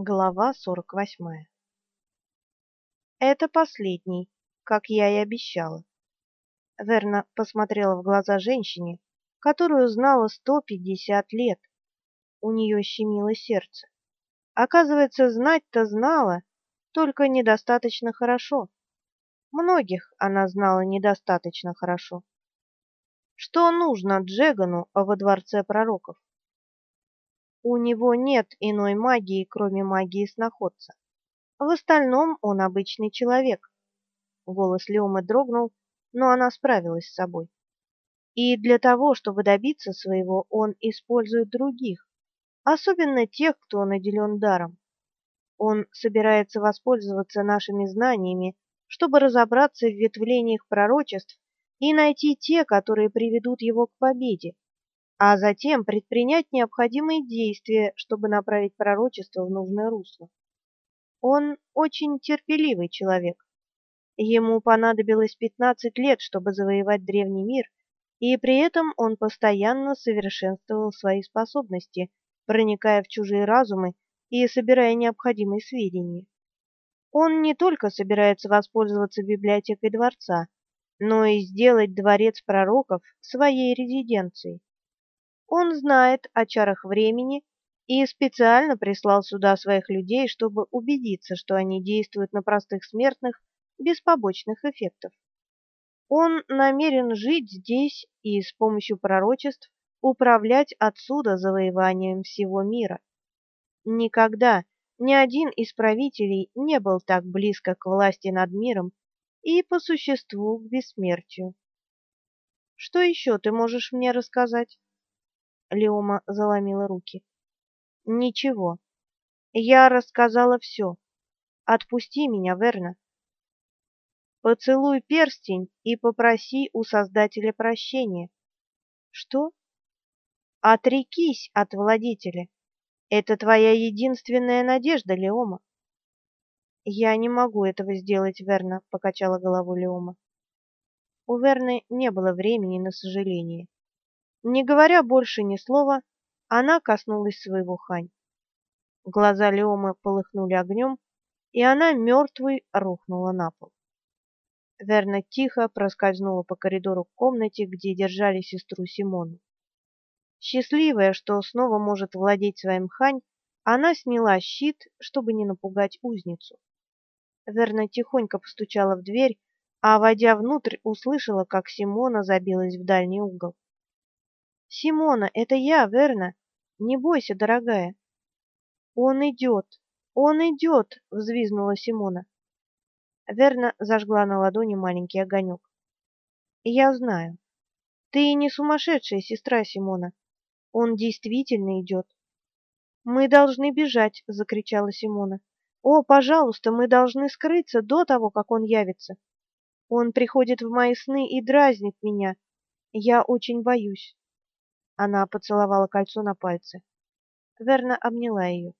Глава сорок восьмая. Это последний, как я и обещала. Верна посмотрела в глаза женщине, которую знала сто пятьдесят лет. У нее щемило сердце. Оказывается, знать-то знала, только недостаточно хорошо. Многих она знала недостаточно хорошо. Что нужно Джегану во дворце пророков? У него нет иной магии, кроме магии сноходца. В остальном он обычный человек. Голос Леомы дрогнул, но она справилась с собой. И для того, чтобы добиться своего, он использует других, особенно тех, кто наделен даром. Он собирается воспользоваться нашими знаниями, чтобы разобраться в ветвлениях пророчеств и найти те, которые приведут его к победе а затем предпринять необходимые действия, чтобы направить пророчество в нужное русло. Он очень терпеливый человек. Ему понадобилось 15 лет, чтобы завоевать древний мир, и при этом он постоянно совершенствовал свои способности, проникая в чужие разумы и собирая необходимые сведения. Он не только собирается воспользоваться библиотекой дворца, но и сделать дворец пророков своей резиденцией. Он знает о чарах времени и специально прислал сюда своих людей, чтобы убедиться, что они действуют на простых смертных без побочных эффектов. Он намерен жить здесь и с помощью пророчеств управлять отсюда завоеванием всего мира. Никогда ни один из правителей не был так близко к власти над миром и по существу к бессмертию. Что еще ты можешь мне рассказать? Леома заломила руки. Ничего. Я рассказала все. Отпусти меня, Верна. Поцелуй перстень и попроси у Создателя прощения. Что? Отрекись от владетеля. Это твоя единственная надежда, Леома. Я не могу этого сделать, Верна, покачала головой Леома. У Верны не было времени на сожаление. Не говоря больше ни слова, она коснулась своего хань. Глаза Леомы полыхнули огнем, и она мертвой рухнула на пол. Верна тихо проскользнула по коридору к комнате, где держали сестру Симону. Счастливая, что снова может владеть своим хань, она сняла щит, чтобы не напугать узницу. Верна тихонько постучала в дверь, а войдя внутрь, услышала, как Симона забилась в дальний угол. Симона, это я, Верна. Не бойся, дорогая. Он идет, он идет, взвизгнула Симона. Верна зажгла на ладони маленький огонек. Я знаю. Ты не сумасшедшая сестра Симона. Он действительно идет. Мы должны бежать, закричала Симона. О, пожалуйста, мы должны скрыться до того, как он явится. Он приходит в мои сны и дразнит меня. Я очень боюсь. Она поцеловала кольцо на пальце. Верна обняла ее.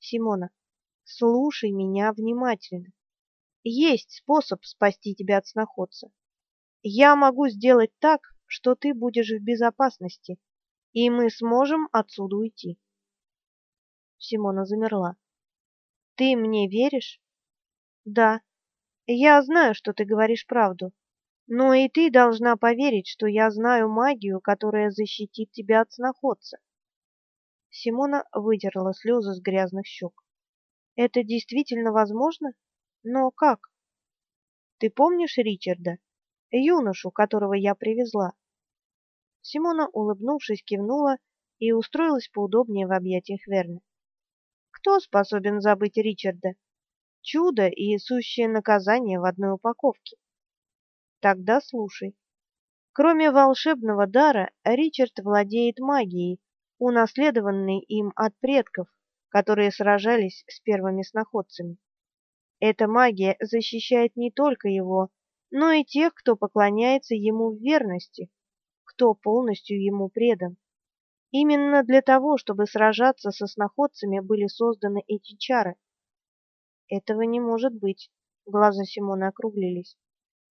Симона, слушай меня внимательно. Есть способ спасти тебя от сноходца. Я могу сделать так, что ты будешь в безопасности, и мы сможем отсюда уйти. Симона замерла. Ты мне веришь? Да. Я знаю, что ты говоришь правду. Но и ты должна поверить, что я знаю магию, которая защитит тебя от сноходца. Симона вытерла слезы с грязных щек. Это действительно возможно? Но как? Ты помнишь Ричарда, юношу, которого я привезла? Симона, улыбнувшись, кивнула и устроилась поудобнее в объятиях Верны. Кто способен забыть Ричарда? Чудо и сущее наказание в одной упаковке. Тогда слушай. Кроме волшебного дара, Ричард владеет магией, унаследованной им от предков, которые сражались с первыми сноходцами. Эта магия защищает не только его, но и тех, кто поклоняется ему в верности, кто полностью ему предан. Именно для того, чтобы сражаться со сноходцами, были созданы эти чары. Этого не может быть. Глаза Симона округлились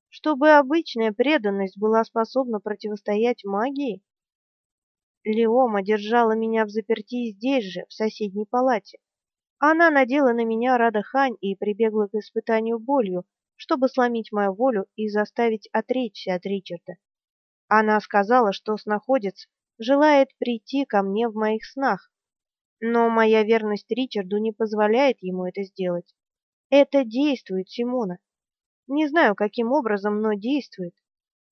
чтобы обычная преданность была способна противостоять магии? Леома держала меня в заперти здесь же, в соседней палате. Она надела на меня радохань и прибегла к испытанию болью, чтобы сломить мою волю и заставить отречься от Ричарда. Она сказала, что снаходец желает прийти ко мне в моих снах, но моя верность Ричарду не позволяет ему это сделать. Это действует, Симона. Не знаю, каким образом, но действует.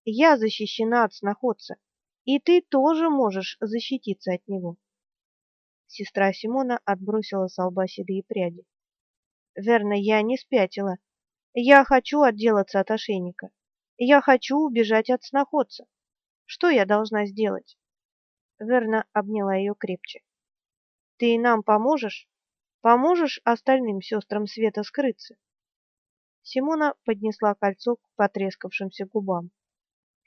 Я защищена от сноходца, и ты тоже можешь защититься от него. Сестра Симона отбросила с лба седые пряди. Верно, я не спятила. Я хочу отделаться от ошейника. Я хочу убежать от сноходца. Что я должна сделать? Верна обняла ее крепче. Ты нам поможешь? Поможешь остальным сестрам Света скрыться? Симона поднесла кольцо к потрескавшимся губам.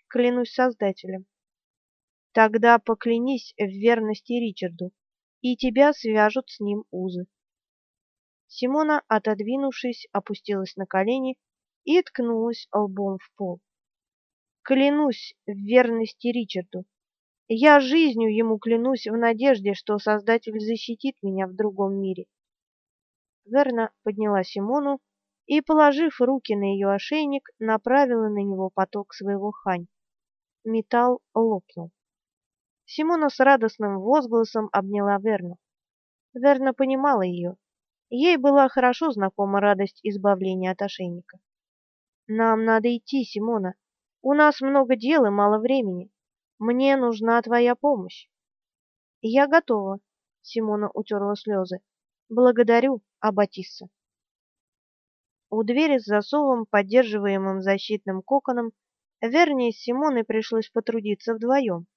Клянусь Создателем. Тогда поклянись в верности Ричарду, и тебя свяжут с ним узы. Симона, отодвинувшись, опустилась на колени и ткнулась лбом в пол. Клянусь в верности Ричарду. Я жизнью ему клянусь в надежде, что Создатель защитит меня в другом мире. Верна подняла Симону и, положив руки на ее ошейник, направила на него поток своего хань. Металл лопнул. Симона с радостным возгласом обняла Верну. Верна понимала ее. Ей была хорошо знакома радость избавления от ошейника. «Нам надо идти, Симона. У нас много дел и мало времени. Мне нужна твоя помощь». «Я готова», — Симона утерла слезы. «Благодарю, Аббатисса». У двери с засовом, поддерживаемым защитным коконом, Верне с Симоной пришлось потрудиться вдвоем.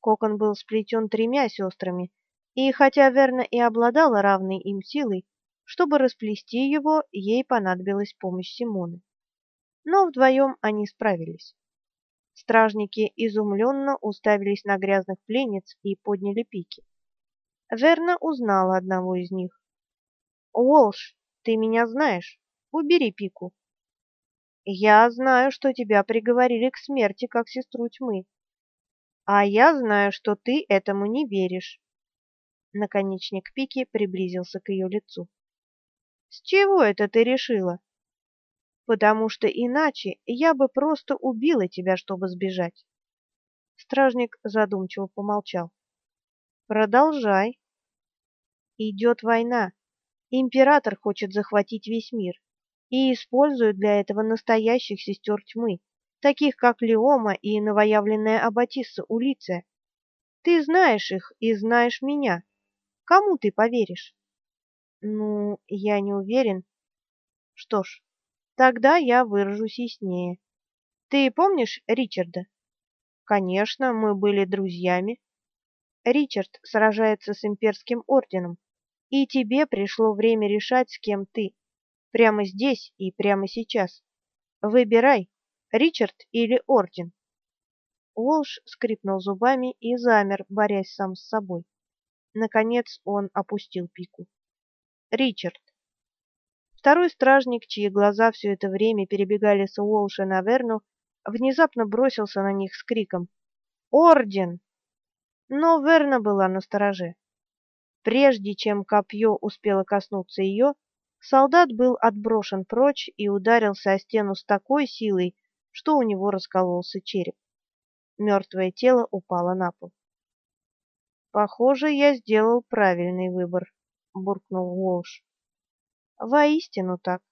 Кокон был сплетен тремя сестрами, и хотя Верна и обладала равной им силой, чтобы расплести его, ей понадобилась помощь Симоны. Но вдвоем они справились. Стражники изумленно уставились на грязных пленниц и подняли пики. Верна узнала одного из них. «Уолш, ты меня знаешь. Убери пику». «Я знаю, что тебя приговорили к смерти, как сестру тьмы. А я знаю, что ты этому не веришь. Наконечник пики приблизился к ее лицу. С чего это ты решила? Потому что иначе я бы просто убила тебя, чтобы сбежать. Стражник задумчиво помолчал. Продолжай. Идет война. Император хочет захватить весь мир и использует для этого настоящих сестер тьмы таких как Леома и новоявленная Аббатисса Улиция. Ты знаешь их и знаешь меня. Кому ты поверишь? Ну, я не уверен. Что ж, тогда я выражусь яснее. Ты помнишь Ричарда? Конечно, мы были друзьями. Ричард сражается с имперским орденом, и тебе пришло время решать, с кем ты. Прямо здесь и прямо сейчас. Выбирай, Ричард или Орден? Уолш скрипнул зубами и замер, борясь сам с собой. Наконец он опустил пику. Ричард. Второй стражник, чьи глаза все это время перебегали с Уолша на Верну, внезапно бросился на них с криком «Орден!». Но Верна была на стороже. Прежде чем копье успело коснуться ее, солдат был отброшен прочь и ударился о стену с такой силой, что у него раскололся череп. Мертвое тело упало на пол. «Похоже, я сделал правильный выбор», — буркнул Уолш. «Воистину так.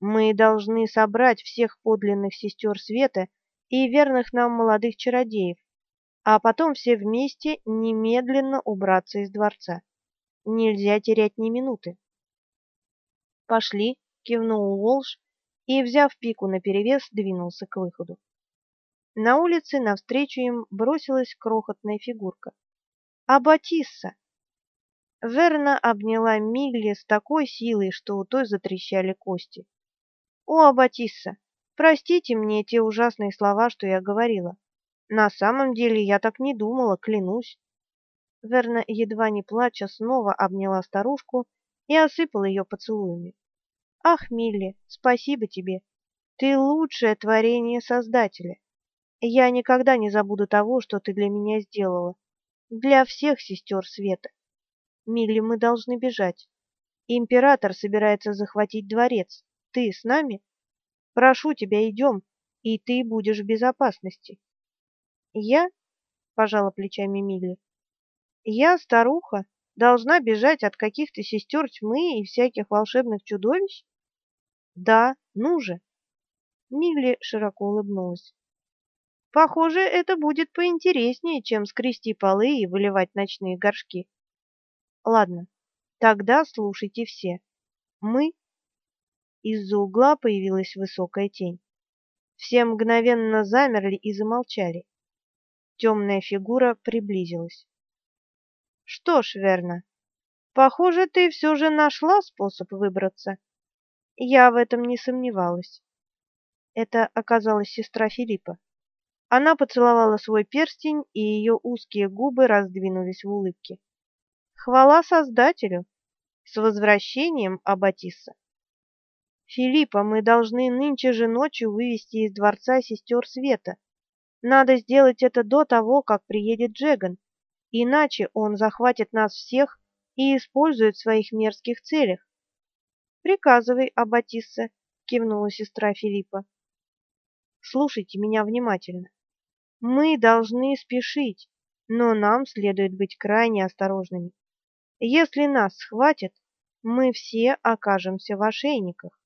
Мы должны собрать всех подлинных сестер света и верных нам молодых чародеев, а потом все вместе немедленно убраться из дворца. Нельзя терять ни минуты». «Пошли», — кивнул Уолш и, взяв пику наперевес, двинулся к выходу. На улице навстречу им бросилась крохотная фигурка. «Аббатисса!» Верна обняла Мигли с такой силой, что у той затрещали кости. «О, Аббатисса, простите мне те ужасные слова, что я говорила. На самом деле я так не думала, клянусь». Верна, едва не плача, снова обняла старушку и осыпала ее поцелуями. Ах, Милли, спасибо тебе. Ты лучшее творение Создателя. Я никогда не забуду того, что ты для меня сделала. Для всех сестер света. Милли, мы должны бежать. Император собирается захватить дворец. Ты с нами? Прошу тебя, идем, и ты будешь в безопасности. Я? Пожала плечами Милли. Я, старуха, должна бежать от каких-то сестер тьмы и всяких волшебных чудовищ? Да, ну же. Милли широко улыбнулась. Похоже, это будет поинтереснее, чем скрести полы и выливать ночные горшки. Ладно, тогда слушайте все. Мы... Из-за угла появилась высокая тень. Все мгновенно замерли и замолчали. Темная фигура приблизилась. Что ж, Верна, похоже, ты все же нашла способ выбраться. Я в этом не сомневалась. Это оказалась сестра Филиппа. Она поцеловала свой перстень, и ее узкие губы раздвинулись в улыбке. Хвала Создателю! С возвращением, Аббатисса! Филиппа, мы должны нынче же ночью вывести из дворца сестер Света. Надо сделать это до того, как приедет Джеган, иначе он захватит нас всех и использует в своих мерзких целях. Приказывай, Аббатисса, кивнула сестра Филиппа. Слушайте меня внимательно. Мы должны спешить, но нам следует быть крайне осторожными. Если нас схватят, мы все окажемся в ошейниках.